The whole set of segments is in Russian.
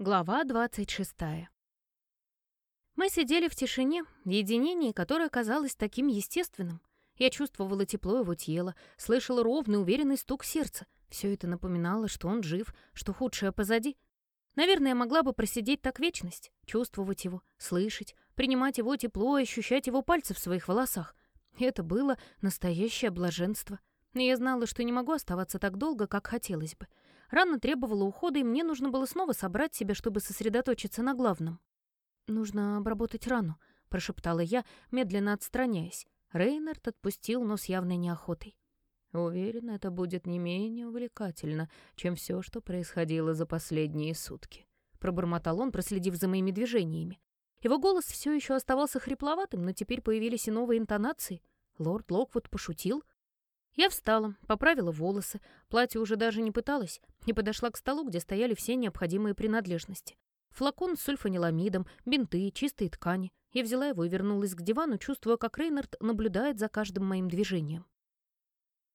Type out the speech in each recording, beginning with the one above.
Глава 26. Мы сидели в тишине, в единении, которое казалось таким естественным. Я чувствовала тепло его тела, слышала ровный, уверенный стук сердца. Все это напоминало, что он жив, что худшее позади. Наверное, я могла бы просидеть так вечность, чувствовать его, слышать, принимать его тепло и ощущать его пальцы в своих волосах. Это было настоящее блаженство. Но я знала, что не могу оставаться так долго, как хотелось бы. Рана требовала ухода, и мне нужно было снова собрать себя, чтобы сосредоточиться на главном. «Нужно обработать рану», — прошептала я, медленно отстраняясь. Рейнард отпустил, но с явной неохотой. «Уверен, это будет не менее увлекательно, чем все, что происходило за последние сутки», — пробормотал он, проследив за моими движениями. Его голос все еще оставался хрипловатым, но теперь появились и новые интонации. Лорд Локвуд пошутил, я встала, поправила волосы, платье уже даже не пыталась, и подошла к столу, где стояли все необходимые принадлежности. Флакон с сульфаниламидом, бинты, чистые ткани. Я взяла его и вернулась к дивану, чувствуя, как Рейнард наблюдает за каждым моим движением.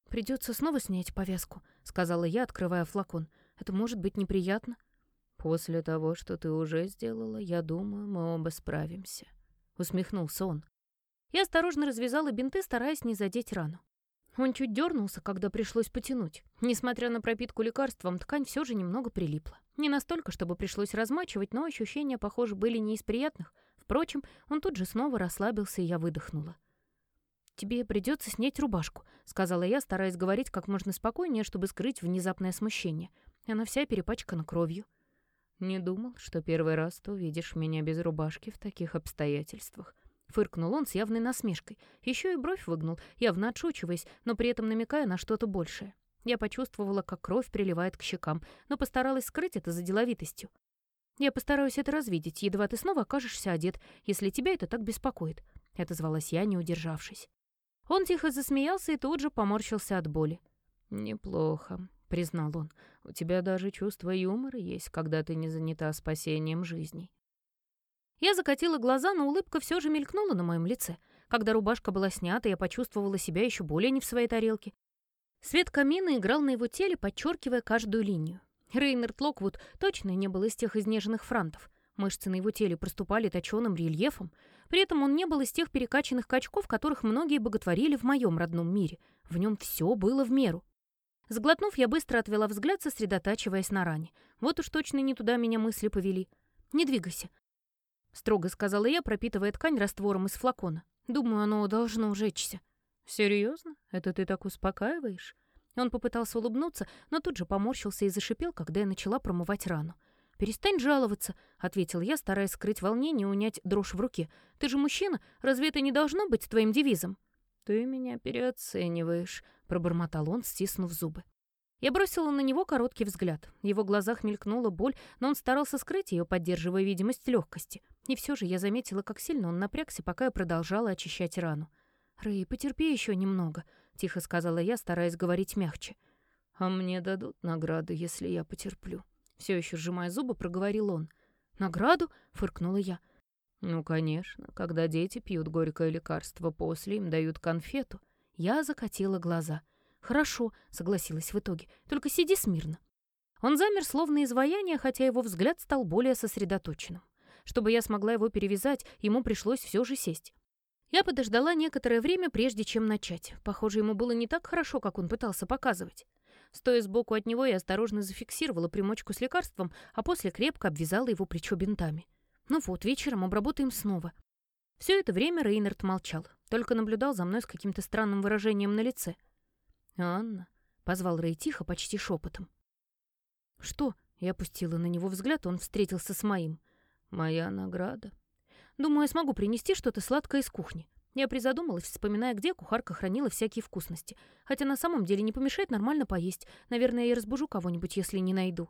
«Придется снова снять повязку», — сказала я, открывая флакон. «Это может быть неприятно». «После того, что ты уже сделала, я думаю, мы оба справимся», — усмехнулся он. Я осторожно развязала бинты, стараясь не задеть рану. Он чуть дернулся, когда пришлось потянуть. Несмотря на пропитку лекарством, ткань все же немного прилипла. Не настолько, чтобы пришлось размачивать, но ощущения, похоже, были не из приятных. Впрочем, он тут же снова расслабился, и я выдохнула. «Тебе придется снять рубашку», — сказала я, стараясь говорить как можно спокойнее, чтобы скрыть внезапное смущение. Она вся перепачкана кровью. «Не думал, что первый раз ты увидишь меня без рубашки в таких обстоятельствах», Фыркнул он с явной насмешкой. Еще и бровь выгнул, явно отшучиваясь, но при этом намекая на что-то большее. Я почувствовала, как кровь приливает к щекам, но постаралась скрыть это за деловитостью. «Я постараюсь это развидеть, едва ты снова окажешься одет, если тебя это так беспокоит», — отозвалась я, не удержавшись. Он тихо засмеялся и тут же поморщился от боли. «Неплохо», — признал он. «У тебя даже чувство юмора есть, когда ты не занята спасением жизней». Я закатила глаза, но улыбка все же мелькнула на моем лице. Когда рубашка была снята, я почувствовала себя еще более не в своей тарелке. Свет камина играл на его теле, подчеркивая каждую линию. Рейнард Локвуд точно не был из тех изнеженных франтов. Мышцы на его теле проступали точеным рельефом. При этом он не был из тех перекачанных качков, которых многие боготворили в моем родном мире. В нем все было в меру. Сглотнув, я быстро отвела взгляд, сосредотачиваясь на ране. Вот уж точно не туда меня мысли повели. «Не двигайся», — строго сказала я, пропитывая ткань раствором из флакона. «Думаю, оно должно ужечься». «Серьезно? Это ты так успокаиваешь?» Он попытался улыбнуться, но тут же поморщился и зашипел, когда я начала промывать рану. «Перестань жаловаться», — ответил я, стараясь скрыть волнение и унять дрожь в руке. «Ты же мужчина, разве это не должно быть твоим девизом?» «Ты меня переоцениваешь», — пробормотал он, стиснув зубы. Я бросила на него короткий взгляд. В его глазах мелькнула боль, но он старался скрыть ее, поддерживая видимость легкости. И все же я заметила, как сильно он напрягся, пока я продолжала очищать рану. «Рэй, потерпи еще немного», — тихо сказала я, стараясь говорить мягче. «А мне дадут награду, если я потерплю». Все еще сжимая зубы, проговорил он. «Награду?» — фыркнула я. «Ну, конечно, когда дети пьют горькое лекарство, после им дают конфету». Я закатила глаза — «Хорошо», — согласилась в итоге, — «только сиди смирно». Он замер, словно изваяние, хотя его взгляд стал более сосредоточенным. Чтобы я смогла его перевязать, ему пришлось все же сесть. Я подождала некоторое время, прежде чем начать. Похоже, ему было не так хорошо, как он пытался показывать. Стоя сбоку от него, я осторожно зафиксировала примочку с лекарством, а после крепко обвязала его плечо бинтами. Ну вот, вечером обработаем снова. Все это время Рейнард молчал, только наблюдал за мной с каким-то странным выражением на лице — «Анна», — позвал Рэй тихо, почти шепотом. «Что?» — я опустила на него взгляд, он встретился с моим. «Моя награда». «Думаю, я смогу принести что-то сладкое из кухни». Я призадумалась, вспоминая, где кухарка хранила всякие вкусности. Хотя на самом деле не помешает нормально поесть. Наверное, я разбужу кого-нибудь, если не найду.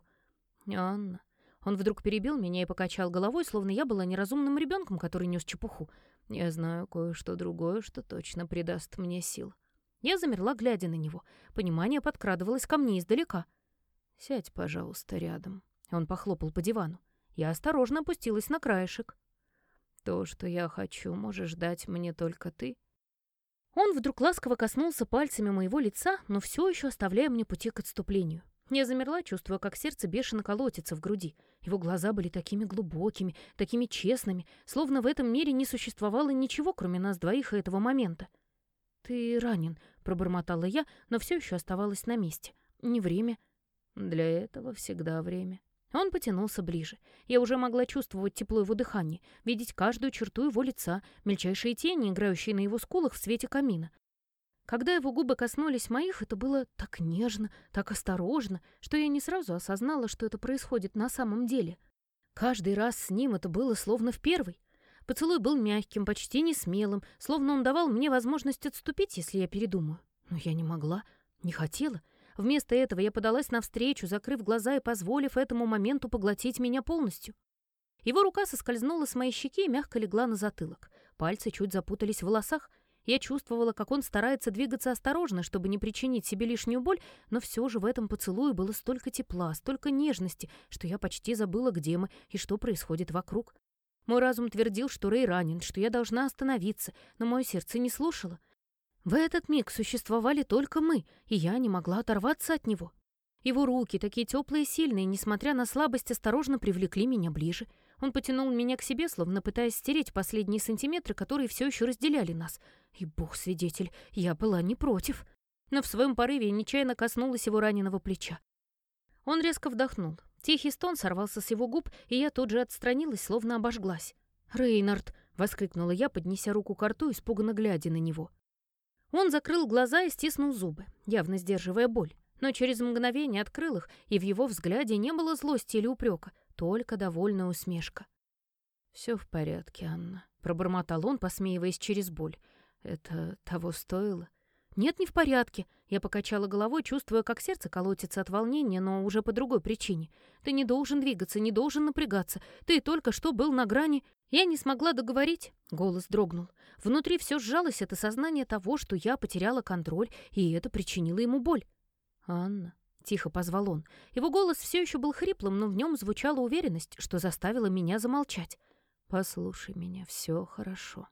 «Анна». Он вдруг перебил меня и покачал головой, словно я была неразумным ребенком, который нес чепуху. «Я знаю кое-что другое, что точно придаст мне сил». Я замерла, глядя на него. Понимание подкрадывалось ко мне издалека. «Сядь, пожалуйста, рядом». Он похлопал по дивану. Я осторожно опустилась на краешек. «То, что я хочу, можешь дать мне только ты». Он вдруг ласково коснулся пальцами моего лица, но все еще оставляя мне пути к отступлению. Я замерла, чувствуя, как сердце бешено колотится в груди. Его глаза были такими глубокими, такими честными, словно в этом мире не существовало ничего, кроме нас двоих и этого момента. «Ты ранен», — пробормотала я, но все еще оставалась на месте. «Не время». «Для этого всегда время». Он потянулся ближе. Я уже могла чувствовать тепло его дыхания, видеть каждую черту его лица, мельчайшие тени, играющие на его скулах в свете камина. Когда его губы коснулись моих, это было так нежно, так осторожно, что я не сразу осознала, что это происходит на самом деле. Каждый раз с ним это было словно в первый. Поцелуй был мягким, почти не смелым, словно он давал мне возможность отступить, если я передумаю. Но я не могла, не хотела. Вместо этого я подалась навстречу, закрыв глаза и позволив этому моменту поглотить меня полностью. Его рука соскользнула с моей щеки и мягко легла на затылок. Пальцы чуть запутались в волосах — я чувствовала, как он старается двигаться осторожно, чтобы не причинить себе лишнюю боль, но все же в этом поцелуе было столько тепла, столько нежности, что я почти забыла, где мы и что происходит вокруг. Мой разум твердил, что Рэй ранен, что я должна остановиться, но мое сердце не слушало. В этот миг существовали только мы, и я не могла оторваться от него. Его руки, такие теплые и сильные, несмотря на слабость, осторожно привлекли меня ближе. Он потянул меня к себе, словно пытаясь стереть последние сантиметры, которые все еще разделяли нас — и бог свидетель, я была не против. Но в своем порыве нечаянно коснулась его раненого плеча. Он резко вдохнул. Тихий стон сорвался с его губ, и я тут же отстранилась, словно обожглась. «Рейнард!» — воскликнула я, поднеся руку к рту, испуганно глядя на него. Он закрыл глаза и стиснул зубы, явно сдерживая боль. Но через мгновение открыл их, и в его взгляде не было злости или упрека, только довольная усмешка. «Все в порядке, Анна», — пробормотал он, посмеиваясь через боль. Это того стоило? Нет, не в порядке. Я покачала головой, чувствуя, как сердце колотится от волнения, но уже по другой причине. Ты не должен двигаться, не должен напрягаться. Ты только что был на грани. Я не смогла договорить. Голос дрогнул. Внутри все сжалось это сознание того, что я потеряла контроль, и это причинило ему боль. «Анна», — тихо позвал он. Его голос все еще был хриплым, но в нем звучала уверенность, что заставила меня замолчать. «Послушай меня, все хорошо».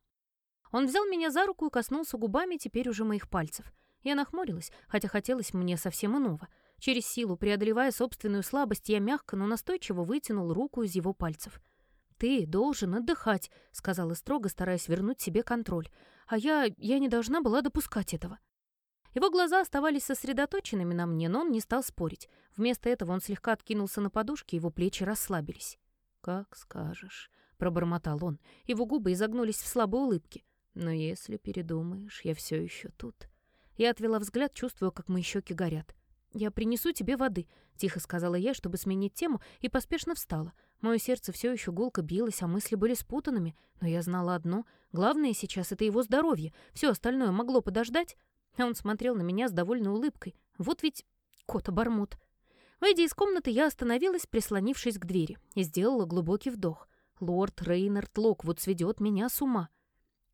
Он взял меня за руку и коснулся губами теперь уже моих пальцев. Я нахмурилась, хотя хотелось мне совсем иного. Через силу, преодолевая собственную слабость, я мягко, но настойчиво вытянул руку из его пальцев. «Ты должен отдыхать», — сказала строго, стараясь вернуть себе контроль. «А я... я не должна была допускать этого». Его глаза оставались сосредоточенными на мне, но он не стал спорить. Вместо этого он слегка откинулся на подушке, его плечи расслабились. «Как скажешь», — пробормотал он. Его губы изогнулись в слабой улыбке. Но если передумаешь, я все еще тут. Я отвела взгляд, чувствуя, как мои щеки горят. «Я принесу тебе воды», — тихо сказала я, чтобы сменить тему, и поспешно встала. Мое сердце все еще гулко билось, а мысли были спутанными, но я знала одно. Главное сейчас — это его здоровье. Все остальное могло подождать. А он смотрел на меня с довольной улыбкой. Вот ведь кот-обормот. Выйдя из комнаты, я остановилась, прислонившись к двери, и сделала глубокий вдох. Лорд Рейнард Локвуд сведет меня с ума.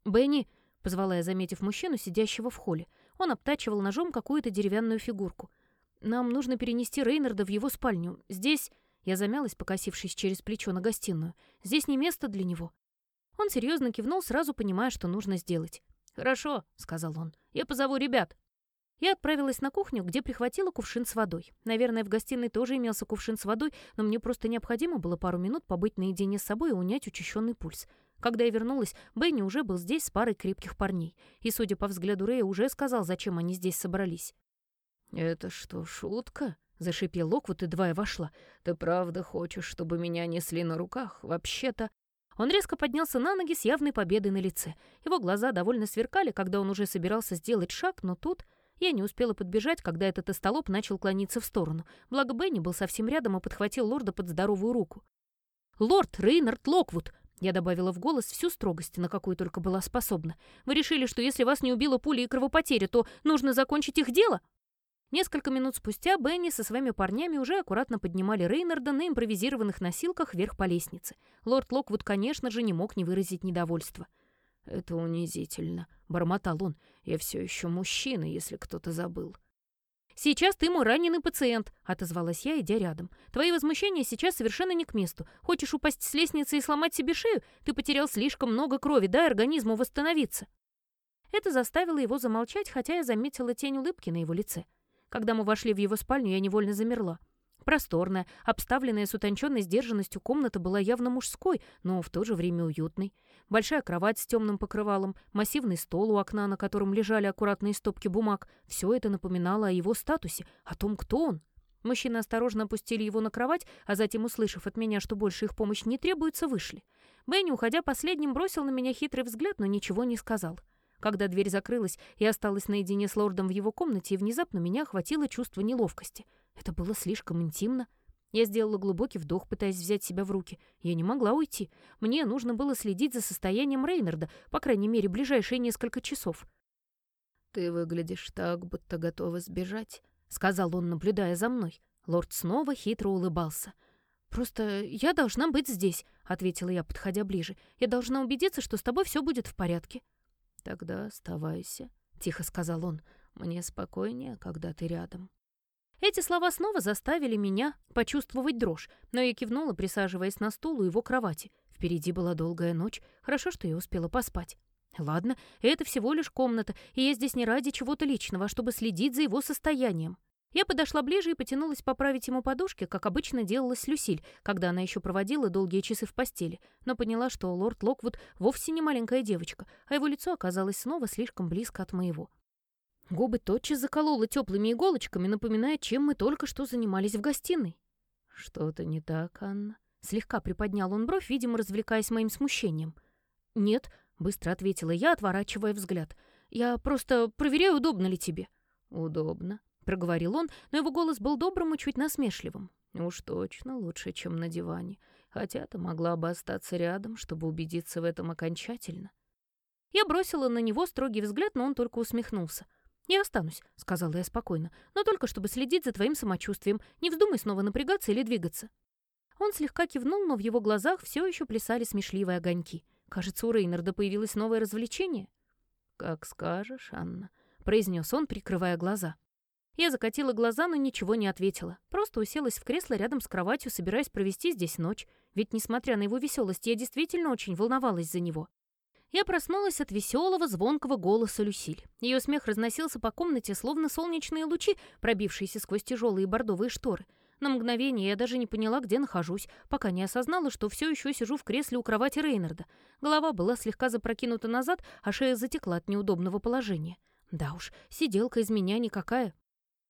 «Бенни!» — позвала я, заметив мужчину, сидящего в холле. Он обтачивал ножом какую-то деревянную фигурку. «Нам нужно перенести Рейнарда в его спальню. Здесь...» Я замялась, покосившись через плечо на гостиную. «Здесь не место для него». Он серьезно кивнул, сразу понимая, что нужно сделать. «Хорошо», — сказал он. «Я позову ребят». Я отправилась на кухню, где прихватила кувшин с водой. Наверное, в гостиной тоже имелся кувшин с водой, но мне просто необходимо было пару минут побыть наедине с собой и унять учащенный пульс. Когда я вернулась, Бенни уже был здесь с парой крепких парней. И, судя по взгляду Рэя, уже сказал, зачем они здесь собрались. «Это что, шутка?» — зашипел Локвуд, едва я вошла. «Ты правда хочешь, чтобы меня несли на руках? Вообще-то...» Он резко поднялся на ноги с явной победой на лице. Его глаза довольно сверкали, когда он уже собирался сделать шаг, но тут... Я не успела подбежать, когда этот остолоп начал клониться в сторону. Благо Бенни был совсем рядом и подхватил лорда под здоровую руку. «Лорд Рейнард Локвуд!» Я добавила в голос всю строгость, на какую только была способна. «Вы решили, что если вас не убила пуля и кровопотеря, то нужно закончить их дело?» Несколько минут спустя Бенни со своими парнями уже аккуратно поднимали Рейнарда на импровизированных носилках вверх по лестнице. Лорд Локвуд, конечно же, не мог не выразить недовольства. «Это унизительно», — бормотал он. «Я все еще мужчина, если кто-то забыл». «Сейчас ты мой раненый пациент», — отозвалась я, идя рядом. «Твои возмущения сейчас совершенно не к месту. Хочешь упасть с лестницы и сломать себе шею? Ты потерял слишком много крови, дай организму восстановиться». Это заставило его замолчать, хотя я заметила тень улыбки на его лице. Когда мы вошли в его спальню, я невольно замерла. Просторная, обставленная с утонченной сдержанностью комната была явно мужской, но в то же время уютной. Большая кровать с темным покрывалом, массивный стол у окна, на котором лежали аккуратные стопки бумаг. Все это напоминало о его статусе, о том, кто он. Мужчины осторожно опустили его на кровать, а затем, услышав от меня, что больше их помощь не требуется, вышли. Бенни, уходя последним, бросил на меня хитрый взгляд, но ничего не сказал. Когда дверь закрылась, я осталась наедине с лордом в его комнате, и внезапно меня охватило чувство неловкости. Это было слишком интимно. Я сделала глубокий вдох, пытаясь взять себя в руки. Я не могла уйти. Мне нужно было следить за состоянием Рейнарда, по крайней мере, ближайшие несколько часов. «Ты выглядишь так, будто готова сбежать», — сказал он, наблюдая за мной. Лорд снова хитро улыбался. «Просто я должна быть здесь», — ответила я, подходя ближе. «Я должна убедиться, что с тобой все будет в порядке». «Тогда оставайся», — тихо сказал он. «Мне спокойнее, когда ты рядом». Эти слова снова заставили меня почувствовать дрожь, но я кивнула, присаживаясь на стул у его кровати. Впереди была долгая ночь. Хорошо, что я успела поспать. Ладно, это всего лишь комната, и я здесь не ради чего-то личного, а чтобы следить за его состоянием. Я подошла ближе и потянулась поправить ему подушки, как обычно делала с Люсиль, когда она еще проводила долгие часы в постели, но поняла, что лорд Локвуд вовсе не маленькая девочка, а его лицо оказалось снова слишком близко от моего. Губы тотчас заколола теплыми иголочками, напоминая, чем мы только что занимались в гостиной. «Что-то не так, Анна?» Слегка приподнял он бровь, видимо, развлекаясь моим смущением. «Нет», — быстро ответила я, отворачивая взгляд. «Я просто проверяю, удобно ли тебе». «Удобно», проговорил он, но его голос был добрым и чуть насмешливым. «Уж точно лучше, чем на диване. Хотя ты могла бы остаться рядом, чтобы убедиться в этом окончательно». Я бросила на него строгий взгляд, но он только усмехнулся. «Я останусь», — сказала я спокойно, «но только чтобы следить за твоим самочувствием. Не вздумай снова напрягаться или двигаться». Он слегка кивнул, но в его глазах все еще плясали смешливые огоньки. Кажется, у Рейнарда появилось новое развлечение. «Как скажешь, Анна», — произнес он, прикрывая глаза. Я закатила глаза, но ничего не ответила. Просто уселась в кресло рядом с кроватью, собираясь провести здесь ночь. Ведь, несмотря на его веселость, я действительно очень волновалась за него. Я проснулась от веселого, звонкого голоса Люсиль. Ее смех разносился по комнате, словно солнечные лучи, пробившиеся сквозь тяжелые бордовые шторы. На мгновение я даже не поняла, где нахожусь, пока не осознала, что все еще сижу в кресле у кровати Рейнарда. Голова была слегка запрокинута назад, а шея затекла от неудобного положения. Да уж, сиделка из меня никакая.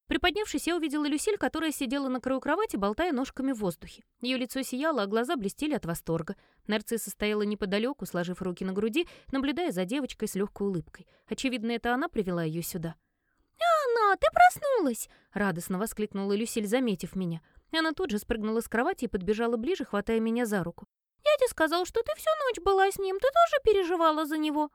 Приподнявшись, я увидела Люсиль, которая сидела на краю кровати, болтая ножками в воздухе. Ее лицо сияло, а глаза блестели от восторга. Нарцисса стояла неподалеку, сложив руки на груди, наблюдая за девочкой с легкой улыбкой. Очевидно, это она привела ее сюда. «Анна, ты проснулась!» — радостно воскликнула Люсиль, заметив меня. Она тут же спрыгнула с кровати и подбежала ближе, хватая меня за руку. «Дядя сказал, что ты всю ночь была с ним. Ты тоже переживала за него?»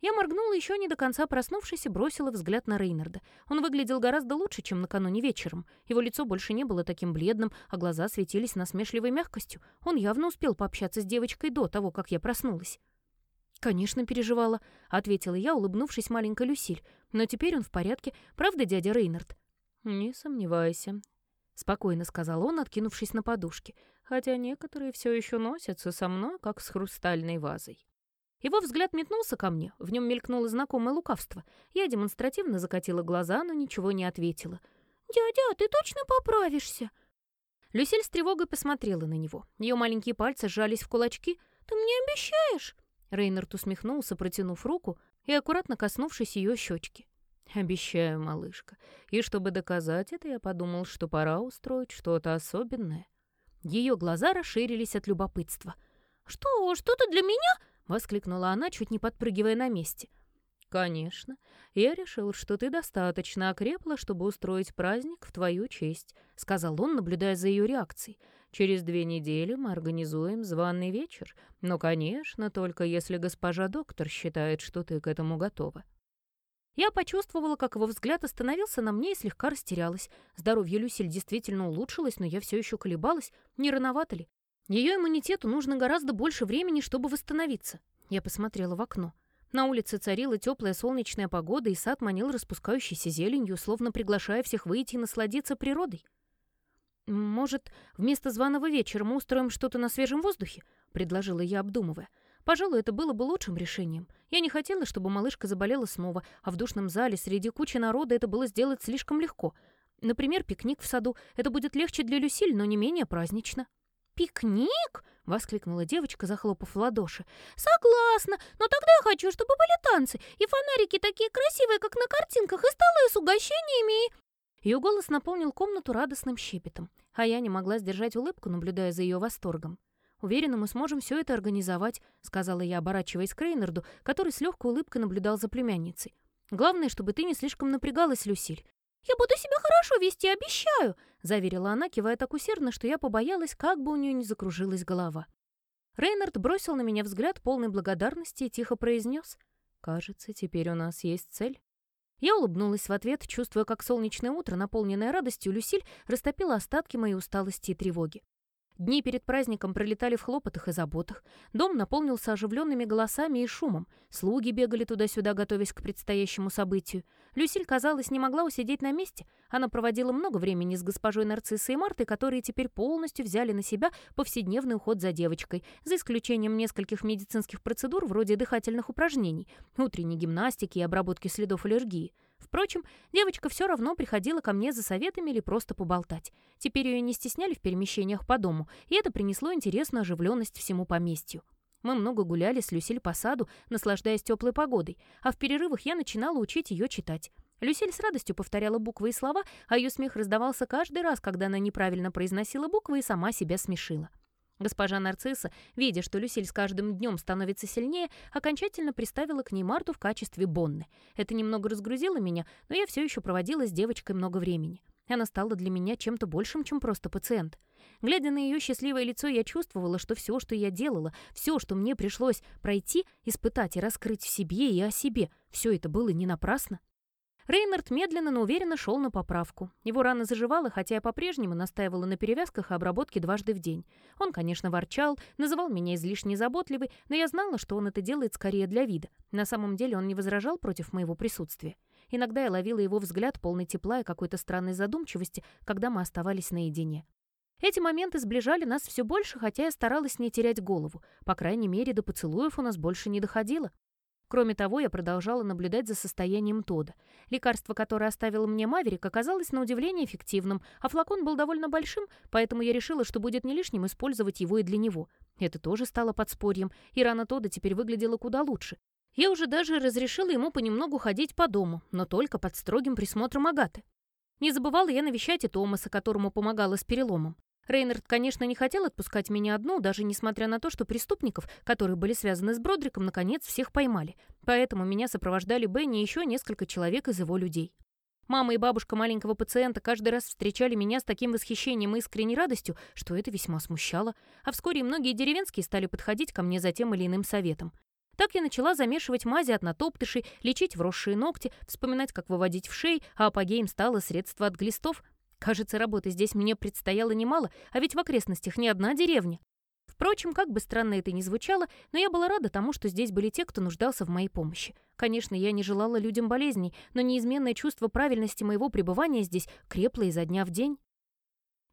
Я моргнула еще не до конца проснувшись и бросила взгляд на Рейнарда. Он выглядел гораздо лучше, чем накануне вечером. Его лицо больше не было таким бледным, а глаза светились насмешливой мягкостью. Он явно успел пообщаться с девочкой до того, как я проснулась. «Конечно, переживала», — ответила я, улыбнувшись маленькой Люсиль. «Но теперь он в порядке. Правда, дядя Рейнард?» «Не сомневайся», — спокойно сказал он, откинувшись на подушке, хотя некоторые все еще носятся со мной, как с хрустальной вазой. Его взгляд метнулся ко мне, в нем мелькнуло знакомое лукавство. Я демонстративно закатила глаза, но ничего не ответила. «Дядя, ты точно поправишься?» Люсиль с тревогой посмотрела на него. Ее маленькие пальцы сжались в кулачки. «Ты мне обещаешь?» Рейнард усмехнулся, протянув руку и аккуратно коснувшись ее щечки. «Обещаю, малышка. И чтобы доказать это, я подумал, что пора устроить что-то особенное». Ее глаза расширились от любопытства. «Что, что-то для меня?» Воскликнула она, чуть не подпрыгивая на месте. «Конечно. Я решил, что ты достаточно окрепла, чтобы устроить праздник в твою честь», — сказал он, наблюдая за ее реакцией. «Через две недели мы организуем званый вечер. Но, конечно, только если госпожа доктор считает, что ты к этому готова». Я почувствовала, как его взгляд остановился на мне и слегка растерялась. Здоровье Люсиль действительно улучшилось, но я все еще колебалась. Не рановато ли? Ее иммунитету нужно гораздо больше времени, чтобы восстановиться. Я посмотрела в окно. На улице царила теплая солнечная погода, и сад манил распускающейся зеленью, словно приглашая всех выйти и насладиться природой. «Может, вместо званого вечера мы устроим что-то на свежем воздухе?» — предложила я, обдумывая. Пожалуй, это было бы лучшим решением. Я не хотела, чтобы малышка заболела снова, а в душном зале среди кучи народа это было сделать слишком легко. Например, пикник в саду. Это будет легче для Люсиль, но не менее празднично. «Пикник?» — воскликнула девочка, захлопав в ладоши. «Согласна, но тогда я хочу, чтобы были танцы, и фонарики такие красивые, как на картинках, и столы с угощениями, и...» Ее голос наполнил комнату радостным щепетом, а я не могла сдержать улыбку, наблюдая за ее восторгом. «Уверена, мы сможем все это организовать», — сказала я, оборачиваясь к Рейнарду, который с легкой улыбкой наблюдал за племянницей. «Главное, чтобы ты не слишком напрягалась, Люсиль. «Я буду себя хорошо вести, обещаю!» — заверила она, кивая так усердно, что я побоялась, как бы у нее не закружилась голова. Рейнард бросил на меня взгляд полной благодарности и тихо произнес. «Кажется, теперь у нас есть цель». Я улыбнулась в ответ, чувствуя, как солнечное утро, наполненное радостью, Люсиль растопила остатки моей усталости и тревоги. Дни перед праздником пролетали в хлопотах и заботах. Дом наполнился оживленными голосами и шумом. Слуги бегали туда-сюда, готовясь к предстоящему событию. Люсиль, казалось, не могла усидеть на месте. Она проводила много времени с госпожой Нарциссой и Мартой, которые теперь полностью взяли на себя повседневный уход за девочкой, за исключением нескольких медицинских процедур вроде дыхательных упражнений, утренней гимнастики и обработки следов аллергии. Впрочем, девочка все равно приходила ко мне за советами или просто поболтать. Теперь ее не стесняли в перемещениях по дому, и это принесло интересную оживленность всему поместью. Мы много гуляли с Люсиль по саду, наслаждаясь теплой погодой, а в перерывах я начинала учить ее читать. Люсиль с радостью повторяла буквы и слова, а ее смех раздавался каждый раз, когда она неправильно произносила буквы и сама себя смешила. Госпожа Нарцисса, видя, что Люсиль с каждым днем становится сильнее, окончательно приставила к ней Марту в качестве Бонны. Это немного разгрузило меня, но я все еще проводила с девочкой много времени. Она стала для меня чем-то большим, чем просто пациент. Глядя на ее счастливое лицо, я чувствовала, что все, что я делала, все, что мне пришлось пройти, испытать и раскрыть в себе и о себе, все это было не напрасно. Рейнард медленно, но уверенно шел на поправку. Его рана заживала, хотя я по-прежнему настаивала на перевязках и обработке дважды в день. Он, конечно, ворчал, называл меня излишне заботливой, но я знала, что он это делает скорее для вида. На самом деле он не возражал против моего присутствия. Иногда я ловила его взгляд полный тепла и какой-то странной задумчивости, когда мы оставались наедине. Эти моменты сближали нас все больше, хотя я старалась не терять голову. По крайней мере, до поцелуев у нас больше не доходило. Кроме того, я продолжала наблюдать за состоянием Тода. Лекарство, которое оставил мне Маверик, оказалось на удивление эффективным, а флакон был довольно большим, поэтому я решила, что будет не лишним использовать его и для него. Это тоже стало подспорьем, и рана Тода теперь выглядела куда лучше. Я уже даже разрешила ему понемногу ходить по дому, но только под строгим присмотром Агаты. Не забывала я навещать и Томаса, которому помогала с переломом. Рейнард, конечно, не хотел отпускать меня одну, даже несмотря на то, что преступников, которые были связаны с Бродриком, наконец всех поймали. Поэтому меня сопровождали Бенни и еще несколько человек из его людей. Мама и бабушка маленького пациента каждый раз встречали меня с таким восхищением и искренней радостью, что это весьма смущало. А вскоре многие деревенские стали подходить ко мне за тем или иным советом. Так я начала замешивать мази от натоптышей, лечить вросшие ногти, вспоминать, как выводить в шеи, а апогеем стало средство от глистов, Кажется, работы здесь мне предстояло немало, а ведь в окрестностях ни одна деревня. Впрочем, как бы странно это ни звучало, но я была рада тому, что здесь были те, кто нуждался в моей помощи. Конечно, я не желала людям болезней, но неизменное чувство правильности моего пребывания здесь крепло изо дня в день.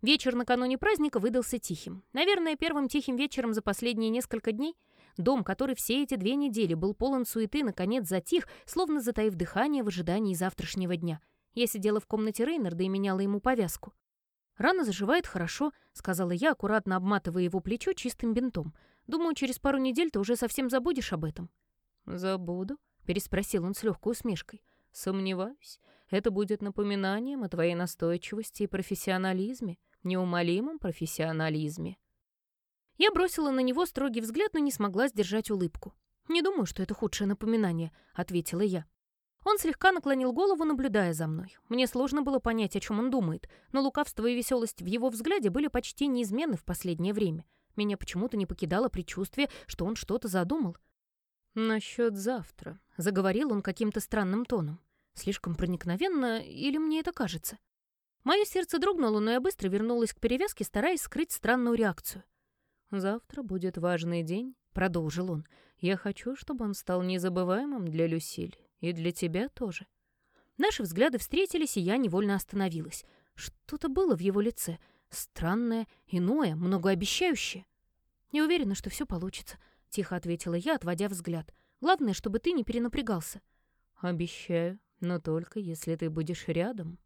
Вечер накануне праздника выдался тихим. Наверное, первым тихим вечером за последние несколько дней. Дом, который все эти две недели был полон суеты, наконец затих, словно затаив дыхание в ожидании завтрашнего дня — я сидела в комнате Рейнарда и меняла ему повязку. «Рана заживает хорошо», — сказала я, аккуратно обматывая его плечо чистым бинтом. «Думаю, через пару недель ты уже совсем забудешь об этом». «Забуду?» — переспросил он с легкой усмешкой. «Сомневаюсь. Это будет напоминанием о твоей настойчивости и профессионализме, неумолимом профессионализме». Я бросила на него строгий взгляд, но не смогла сдержать улыбку. «Не думаю, что это худшее напоминание», — ответила я. Он слегка наклонил голову, наблюдая за мной. Мне сложно было понять, о чем он думает, но лукавство и веселость в его взгляде были почти неизменны в последнее время. Меня почему-то не покидало предчувствие, что он что-то задумал. «Насчет завтра», — заговорил он каким-то странным тоном. Слишком проникновенно, или мне это кажется? Мое сердце дрогнуло, но я быстро вернулась к перевязке, стараясь скрыть странную реакцию. «Завтра будет важный день», — продолжил он. «Я хочу, чтобы он стал незабываемым для Люсиль. И для тебя тоже. Наши взгляды встретились, и я невольно остановилась. Что-то было в его лице. Странное, иное, многообещающее. Не уверена, что все получится. — тихо ответила я, отводя взгляд. «Главное, чтобы ты не перенапрягался». «Обещаю, но только если ты будешь рядом».